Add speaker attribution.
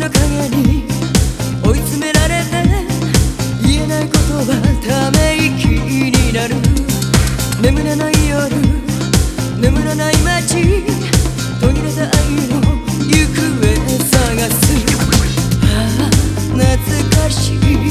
Speaker 1: の陰に追い詰められて言えないことはため息になる。眠れない夜眠らない街途切れた愛の行方探す。ああ懐かしい。